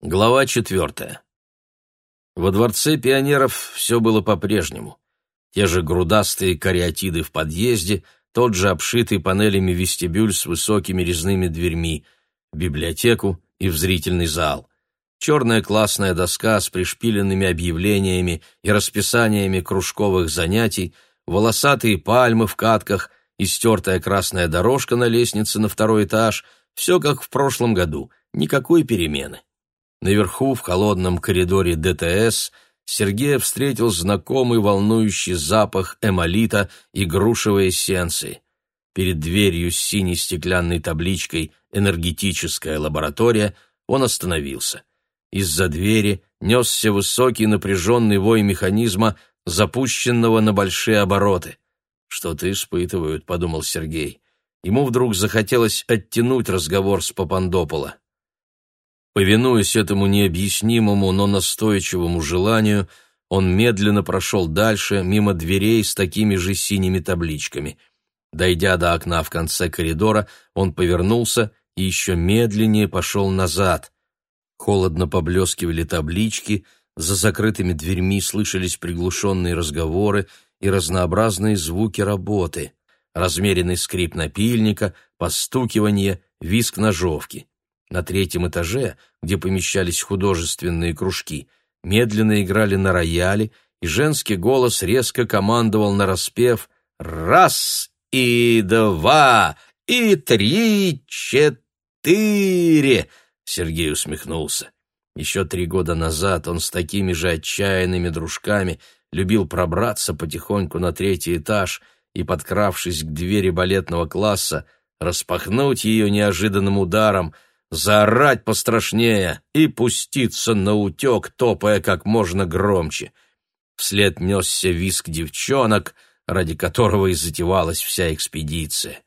Глава четвертая. Во дворце пионеров все было по-прежнему. Те же грудастые кариатиды в подъезде, тот же обшитый панелями вестибюль с высокими резными дверьми, библиотеку и в зрительный зал. Черная классная доска с пришпиленными объявлениями и расписаниями кружковых занятий, волосатые пальмы в катках и стертая красная дорожка на лестнице на второй этаж — все как в прошлом году, никакой перемены. Наверху, в холодном коридоре ДТС, Сергей встретил знакомый волнующий запах эмалита и грушевой эссенции. Перед дверью с синей стеклянной табличкой «Энергетическая лаборатория» он остановился. Из-за двери несся высокий напряженный вой механизма, запущенного на большие обороты. «Что-то испытывают», — подумал Сергей. Ему вдруг захотелось оттянуть разговор с Папандопола. Повинуясь этому необъяснимому, но настойчивому желанию, он медленно прошел дальше, мимо дверей с такими же синими табличками. Дойдя до окна в конце коридора, он повернулся и еще медленнее пошел назад. Холодно поблескивали таблички, за закрытыми дверьми слышались приглушенные разговоры и разнообразные звуки работы, размеренный скрип напильника, постукивание, виск ножовки. На третьем этаже, где помещались художественные кружки, медленно играли на рояле, и женский голос резко командовал на распев «Раз и два и три четыре!» Сергей усмехнулся. Еще три года назад он с такими же отчаянными дружками любил пробраться потихоньку на третий этаж и, подкравшись к двери балетного класса, распахнуть ее неожиданным ударом — заорать пострашнее и пуститься на утек, топая как можно громче. Вслед несся виск девчонок, ради которого и затевалась вся экспедиция.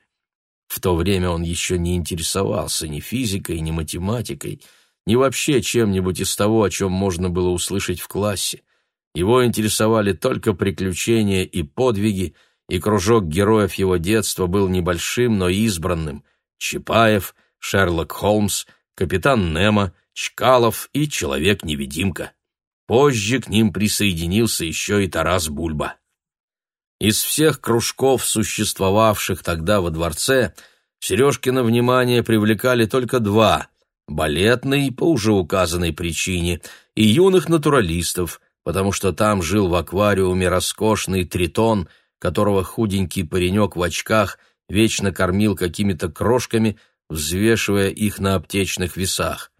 В то время он еще не интересовался ни физикой, ни математикой, ни вообще чем-нибудь из того, о чем можно было услышать в классе. Его интересовали только приключения и подвиги, и кружок героев его детства был небольшим, но избранным. Чапаев — Шерлок Холмс, капитан Немо, Чкалов и Человек-невидимка. Позже к ним присоединился еще и Тарас Бульба. Из всех кружков, существовавших тогда во дворце, Сережкино внимание привлекали только два — балетный, по уже указанной причине, и юных натуралистов, потому что там жил в аквариуме роскошный тритон, которого худенький паренек в очках вечно кормил какими-то крошками — взвешивая их на аптечных весах.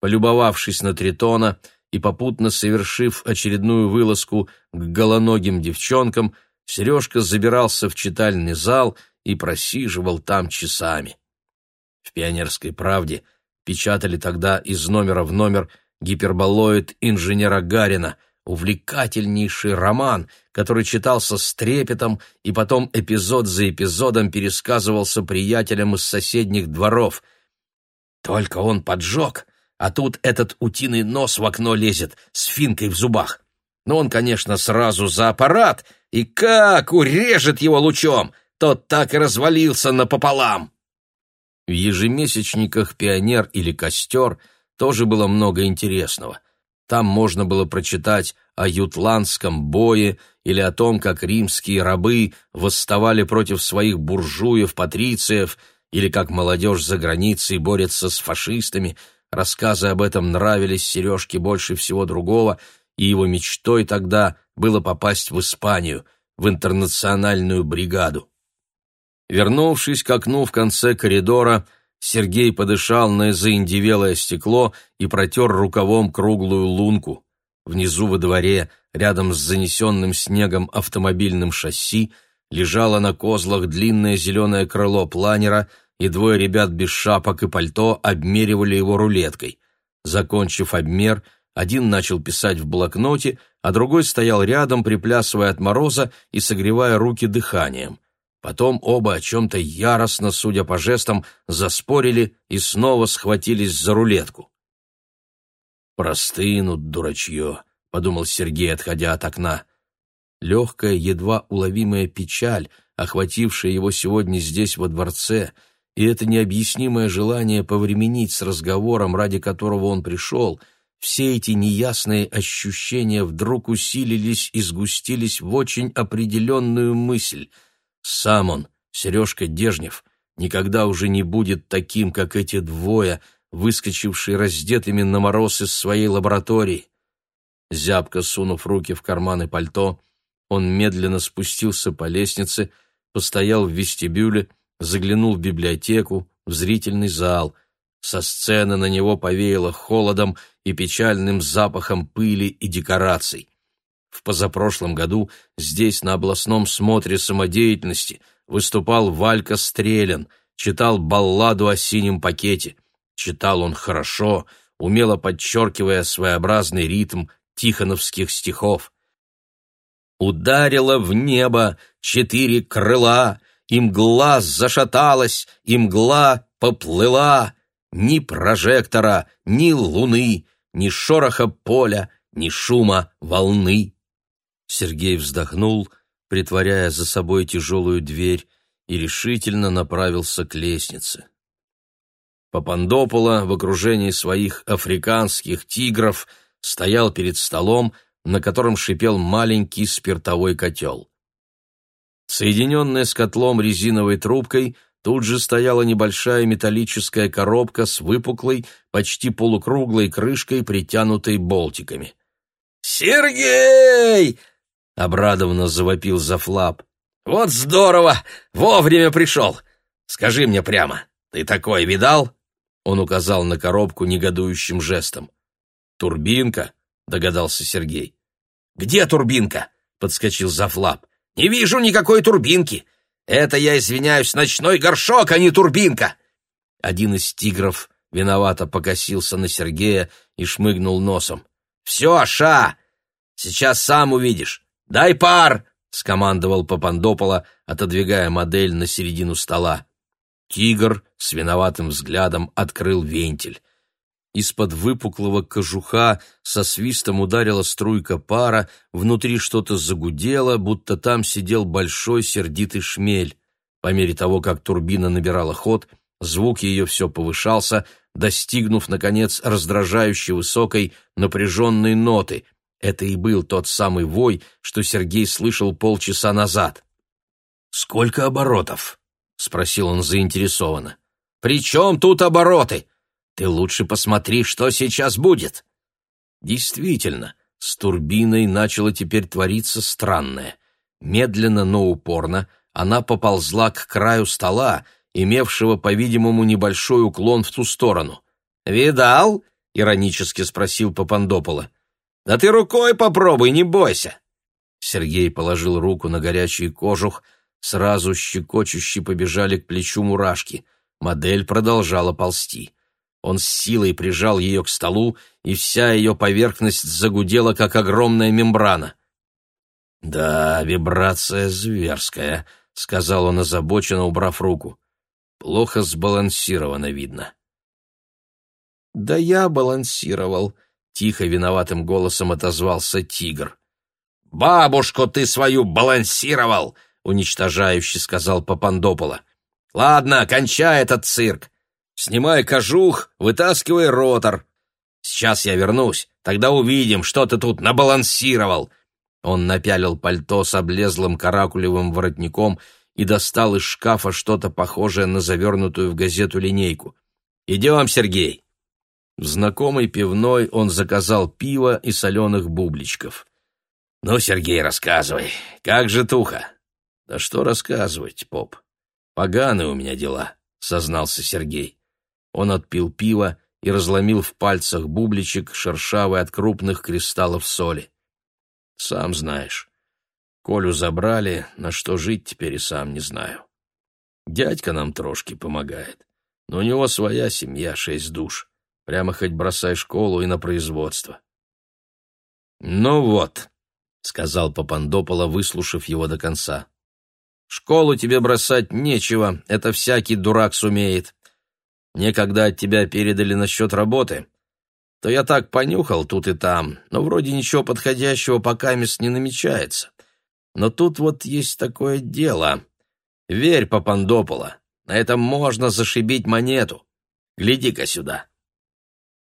Полюбовавшись на Тритона и попутно совершив очередную вылазку к голоногим девчонкам, Сережка забирался в читальный зал и просиживал там часами. В «Пионерской правде» печатали тогда из номера в номер гиперболоид инженера Гарина — увлекательнейший роман, который читался с трепетом и потом эпизод за эпизодом пересказывался приятелям из соседних дворов. Только он поджег, а тут этот утиный нос в окно лезет с финкой в зубах. Но он, конечно, сразу за аппарат, и как урежет его лучом, тот так и развалился напополам. В ежемесячниках «Пионер» или «Костер» тоже было много интересного — там можно было прочитать о ютландском бое или о том, как римские рабы восставали против своих буржуев, патрициев, или как молодежь за границей борется с фашистами. Рассказы об этом нравились Сережке больше всего другого, и его мечтой тогда было попасть в Испанию, в интернациональную бригаду. Вернувшись к окну в конце коридора, Сергей подышал на заиндевелое стекло и протер рукавом круглую лунку. Внизу во дворе, рядом с занесенным снегом автомобильным шасси, лежало на козлах длинное зеленое крыло планера, и двое ребят без шапок и пальто обмеривали его рулеткой. Закончив обмер, один начал писать в блокноте, а другой стоял рядом, приплясывая от мороза и согревая руки дыханием. Потом оба о чем-то яростно, судя по жестам, заспорили и снова схватились за рулетку. «Простынут, дурачье», — подумал Сергей, отходя от окна. Легкая, едва уловимая печаль, охватившая его сегодня здесь, во дворце, и это необъяснимое желание повременить с разговором, ради которого он пришел, все эти неясные ощущения вдруг усилились и сгустились в очень определенную мысль — сам он, Сережка Дежнев, никогда уже не будет таким, как эти двое, выскочившие раздетыми на мороз из своей лаборатории. Зябко сунув руки в карманы пальто, он медленно спустился по лестнице, постоял в вестибюле, заглянул в библиотеку, в зрительный зал. Со сцены на него повеяло холодом и печальным запахом пыли и декораций. В позапрошлом году здесь, на областном смотре самодеятельности, выступал Валька Стрелин, читал балладу о синем пакете. Читал он хорошо, умело подчеркивая своеобразный ритм тихоновских стихов. «Ударило в небо четыре крыла, и мгла зашаталась, и мгла поплыла. Ни прожектора, ни луны, ни шороха поля, ни шума волны». Сергей вздохнул, притворяя за собой тяжелую дверь, и решительно направился к лестнице. Папандопола в окружении своих африканских тигров стоял перед столом, на котором шипел маленький спиртовой котел. Соединенная с котлом резиновой трубкой тут же стояла небольшая металлическая коробка с выпуклой, почти полукруглой крышкой, притянутой болтиками. «Сергей!» — обрадованно завопил Зафлап. «Вот здорово! Вовремя пришел! Скажи мне прямо, ты такое видал?» Он указал на коробку негодующим жестом. «Турбинка?» — догадался Сергей. «Где турбинка?» — подскочил Зафлап. «Не вижу никакой турбинки! Это, я извиняюсь, ночной горшок, а не турбинка!» Один из тигров виновато покосился на Сергея и шмыгнул носом. «Все, Ша! Сейчас сам увидишь. «Дай пар!» — скомандовал Папандопола, отодвигая модель на середину стола. Тигр с виноватым взглядом открыл вентиль. Из-под выпуклого кожуха со свистом ударила струйка пара, внутри что-то загудело, будто там сидел большой сердитый шмель. По мере того, как турбина набирала ход, звук ее все повышался, достигнув, наконец, раздражающе высокой напряженной ноты — это и был тот самый вой, что Сергей слышал полчаса назад. «Сколько оборотов?» — спросил он заинтересованно. «При чем тут обороты? Ты лучше посмотри, что сейчас будет!» Действительно, с турбиной начало теперь твориться странное. Медленно, но упорно она поползла к краю стола, имевшего, по-видимому, небольшой уклон в ту сторону. «Видал?» — иронически спросил Папандопола. Да ты рукой попробуй, не бойся. Сергей положил руку на горячий кожух, сразу щекочущие побежали к плечу мурашки. Модель продолжала ползти. Он с силой прижал ее к столу, и вся ее поверхность загудела, как огромная мембрана. «Да, вибрация зверская», — сказал он озабоченно, убрав руку. «Плохо сбалансировано видно». «Да я балансировал», Тихо виноватым голосом отозвался тигр. «Бабушку ты свою балансировал!» — уничтожающе сказал Папандопола. «Ладно, кончай этот цирк. Снимай кожух, вытаскивай ротор. Сейчас я вернусь, тогда увидим, что ты тут набалансировал». Он напялил пальто с облезлым каракулевым воротником и достал из шкафа что-то похожее на завернутую в газету линейку. «Идем, Сергей!» знакомой пивной он заказал пиво и соленых бубличков. «Ну, Сергей, рассказывай, как же туха?» «Да что рассказывать, поп? Поганые у меня дела», — сознался Сергей. Он отпил пиво и разломил в пальцах бубличек, шершавый от крупных кристаллов соли. «Сам знаешь. Колю забрали, на что жить теперь и сам не знаю. Дядька нам трошки помогает, но у него своя семья, шесть душ. Прямо хоть бросай школу и на производство. «Ну вот», — сказал Папандопола, выслушав его до конца. «Школу тебе бросать нечего, это всякий дурак сумеет. Мне когда от тебя передали насчет работы, то я так понюхал тут и там, но вроде ничего подходящего пока мест не намечается. Но тут вот есть такое дело. Верь, Папандопола, на этом можно зашибить монету. Гляди-ка сюда».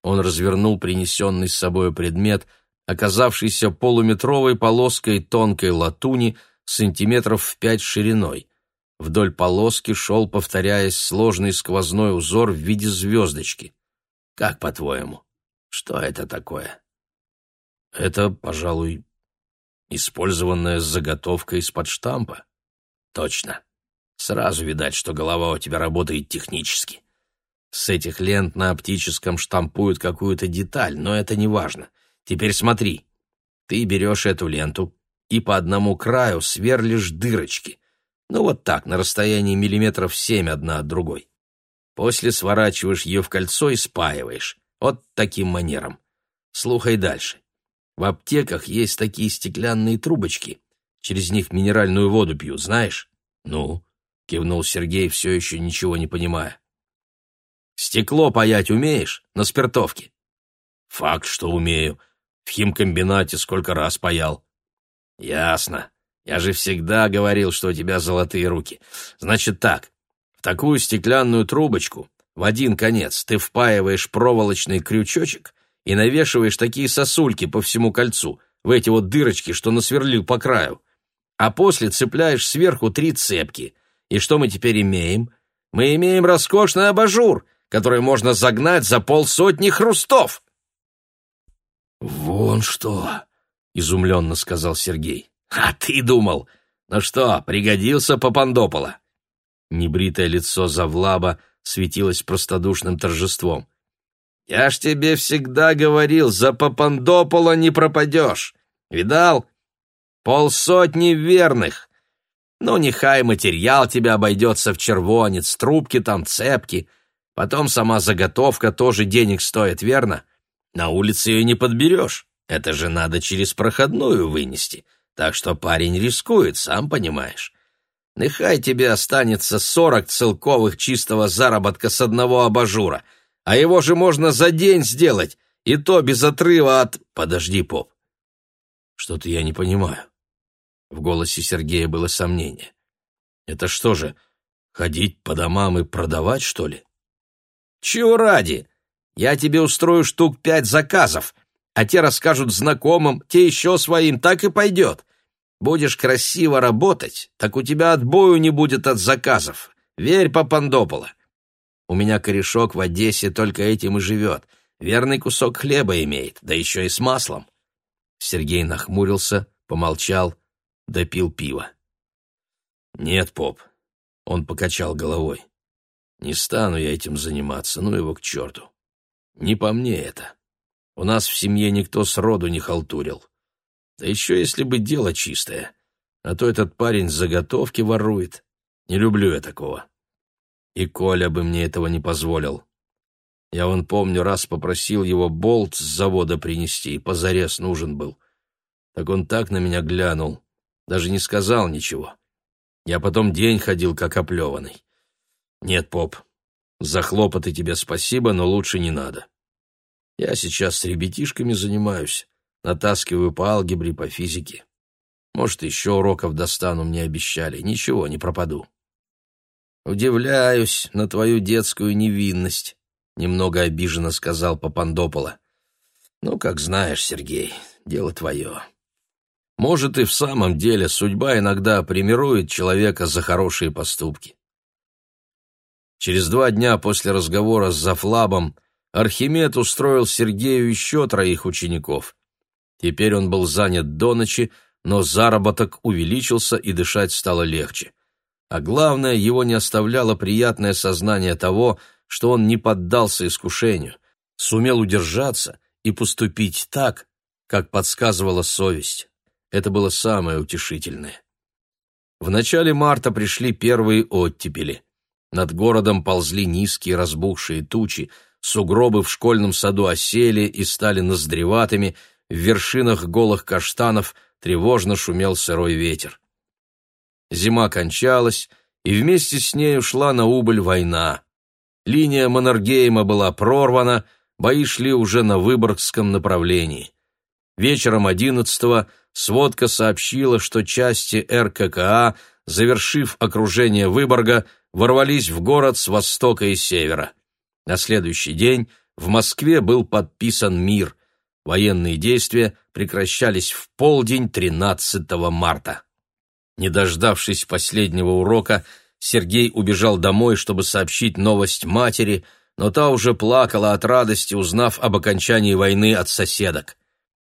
Он развернул принесенный с собой предмет, оказавшийся полуметровой полоской тонкой латуни сантиметров в пять шириной. Вдоль полоски шел, повторяясь, сложный сквозной узор в виде звездочки. «Как по-твоему? Что это такое?» «Это, пожалуй, использованная заготовка из-под штампа». «Точно. Сразу видать, что голова у тебя работает технически. С этих лент на оптическом штампуют какую-то деталь, но это не важно. Теперь смотри. Ты берешь эту ленту и по одному краю сверлишь дырочки. Ну вот так, на расстоянии миллиметров семь одна от другой. После сворачиваешь ее в кольцо и спаиваешь. Вот таким манером. Слухай дальше. В аптеках есть такие стеклянные трубочки. Через них минеральную воду пьют, знаешь? Ну, кивнул Сергей, все еще ничего не понимая. Стекло паять умеешь? На спиртовке?» «Факт, что умею. В химкомбинате сколько раз паял». «Ясно. Я же всегда говорил, что у тебя золотые руки. Значит так, в такую стеклянную трубочку в один конец ты впаиваешь проволочный крючочек и навешиваешь такие сосульки по всему кольцу, в эти вот дырочки, что насверлил по краю. А после цепляешь сверху три цепки. И что мы теперь имеем? Мы имеем роскошный абажур!» которые можно загнать за полсотни хрустов. «Вон что!» — изумленно сказал Сергей. «А ты думал! Ну что, пригодился Папандопола?» Небритое лицо Завлаба светилось простодушным торжеством. «Я ж тебе всегда говорил, за Папандопола не пропадешь! Видал? Полсотни верных! Ну, нехай материал тебе обойдется в червонец, трубки там, цепки — Потом сама заготовка тоже денег стоит, верно? На улице ее не подберешь. Это же надо через проходную вынести. Так что парень рискует, сам понимаешь. Нехай тебе останется сорок целковых чистого заработка с одного абажура. А его же можно за день сделать, и то без отрыва от... Подожди, поп. Что-то я не понимаю. В голосе Сергея было сомнение. Это что же, ходить по домам и продавать, что ли? Чего ради? Я тебе устрою штук пять заказов, а те расскажут знакомым, те еще своим, так и пойдет. Будешь красиво работать, так у тебя отбою не будет от заказов. Верь, Папандопола. У меня корешок в Одессе только этим и живет. Верный кусок хлеба имеет, да еще и с маслом. Сергей нахмурился, помолчал, допил пиво. «Нет, поп», — он покачал головой. Не стану я этим заниматься, ну его к черту. Не по мне это. У нас в семье никто с роду не халтурил. Да еще если бы дело чистое. А то этот парень заготовки ворует. Не люблю я такого. И Коля бы мне этого не позволил. Я вон помню, раз попросил его болт с завода принести, позарез нужен был. Так он так на меня глянул, даже не сказал ничего. Я потом день ходил, как оплеванный. «Нет, поп, за хлопоты тебе спасибо, но лучше не надо. Я сейчас с ребятишками занимаюсь, натаскиваю по алгебре, по физике. Может, еще уроков достану, мне обещали. Ничего, не пропаду». «Удивляюсь на твою детскую невинность», — немного обиженно сказал Папандопола. «Ну, как знаешь, Сергей, дело твое». Может, и в самом деле судьба иногда примирует человека за хорошие поступки. Через два дня после разговора с Зафлабом Архимед устроил Сергею еще троих учеников. Теперь он был занят до ночи, но заработок увеличился и дышать стало легче. А главное, его не оставляло приятное сознание того, что он не поддался искушению, сумел удержаться и поступить так, как подсказывала совесть. Это было самое утешительное. В начале марта пришли первые оттепели – над городом ползли низкие разбухшие тучи, сугробы в школьном саду осели и стали ноздреватыми, в вершинах голых каштанов тревожно шумел сырой ветер. Зима кончалась, и вместе с ней ушла на убыль война. Линия Маннергейма была прорвана, бои шли уже на Выборгском направлении. Вечером 11-го сводка сообщила, что части РККА, завершив окружение Выборга, ворвались в город с востока и севера. На следующий день в Москве был подписан мир. Военные действия прекращались в полдень 13 марта. Не дождавшись последнего урока, Сергей убежал домой, чтобы сообщить новость матери, но та уже плакала от радости, узнав об окончании войны от соседок.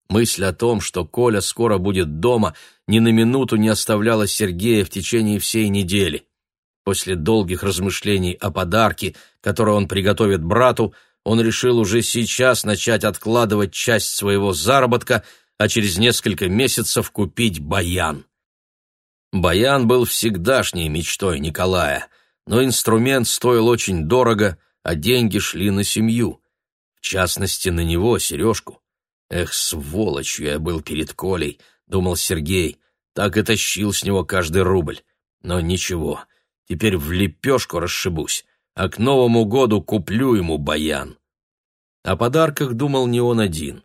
Мысль о том, что Коля скоро будет дома, ни на минуту не оставляла Сергея в течение всей недели. После долгих размышлений о подарке, который он приготовит брату, он решил уже сейчас начать откладывать часть своего заработка, а через несколько месяцев купить баян. Баян был всегдашней мечтой Николая, но инструмент стоил очень дорого, а деньги шли на семью, в частности, на него, Сережку. «Эх, сволочью я был перед Колей», — думал Сергей, — так и тащил с него каждый рубль. Но ничего, — Теперь в лепешку расшибусь, а к Новому году куплю ему баян. О подарках думал не он один.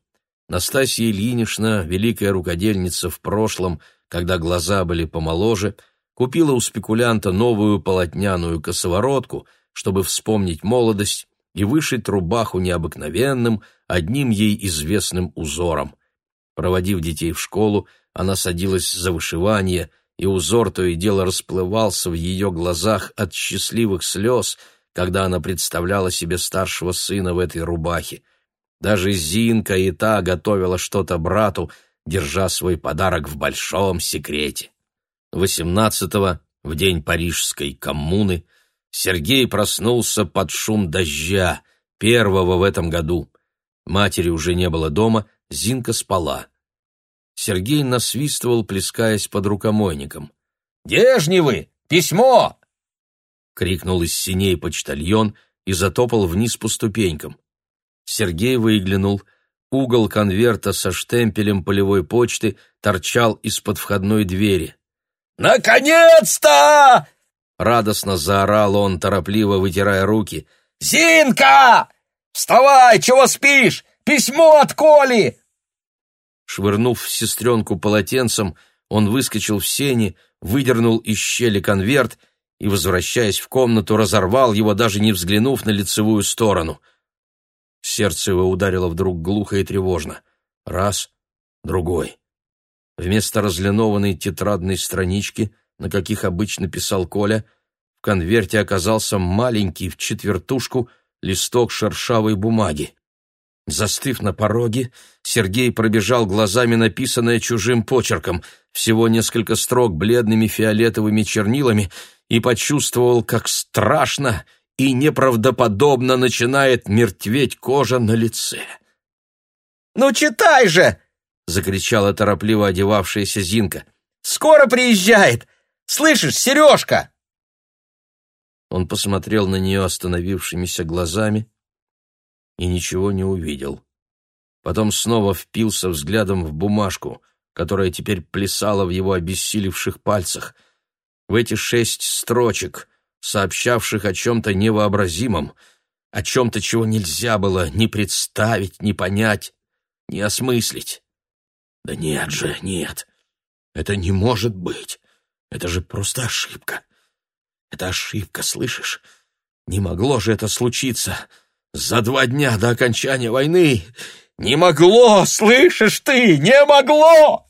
Настасья Ильинична, великая рукодельница в прошлом, когда глаза были помоложе, купила у спекулянта новую полотняную косоворотку, чтобы вспомнить молодость и вышить рубаху необыкновенным, одним ей известным узором. Проводив детей в школу, она садилась за вышивание – и узор то и дело расплывался в ее глазах от счастливых слез, когда она представляла себе старшего сына в этой рубахе. Даже Зинка и та готовила что-то брату, держа свой подарок в большом секрете. 18-го, в день парижской коммуны, Сергей проснулся под шум дождя, первого в этом году. Матери уже не было дома, Зинка спала. Сергей насвистывал, плескаясь под рукомойником. «Дежневы! Письмо!» — крикнул из синей почтальон и затопал вниз по ступенькам. Сергей выглянул. Угол конверта со штемпелем полевой почты торчал из-под входной двери. «Наконец-то!» — радостно заорал он, торопливо вытирая руки. «Зинка! Вставай! Чего спишь? Письмо от Коли!» Швырнув сестренку полотенцем, он выскочил в сени, выдернул из щели конверт и, возвращаясь в комнату, разорвал его, даже не взглянув на лицевую сторону. Сердце его ударило вдруг глухо и тревожно. Раз, другой. Вместо разлинованной тетрадной странички, на каких обычно писал Коля, в конверте оказался маленький в четвертушку листок шершавой бумаги. Застыв на пороге, Сергей пробежал глазами написанное чужим почерком, всего несколько строк бледными фиолетовыми чернилами, и почувствовал, как страшно и неправдоподобно начинает мертветь кожа на лице. «Ну читай же!» — закричала торопливо одевавшаяся Зинка. «Скоро приезжает! Слышишь, Сережка!» Он посмотрел на нее остановившимися глазами — и ничего не увидел. Потом снова впился взглядом в бумажку, которая теперь плясала в его обессилевших пальцах, в эти шесть строчек, сообщавших о чем-то невообразимом, о чем-то, чего нельзя было ни представить, ни понять, ни осмыслить. Да нет же, нет, это не может быть, это же просто ошибка. Это ошибка, слышишь? Не могло же это случиться. За два дня до окончания войны не могло, слышишь ты, не могло!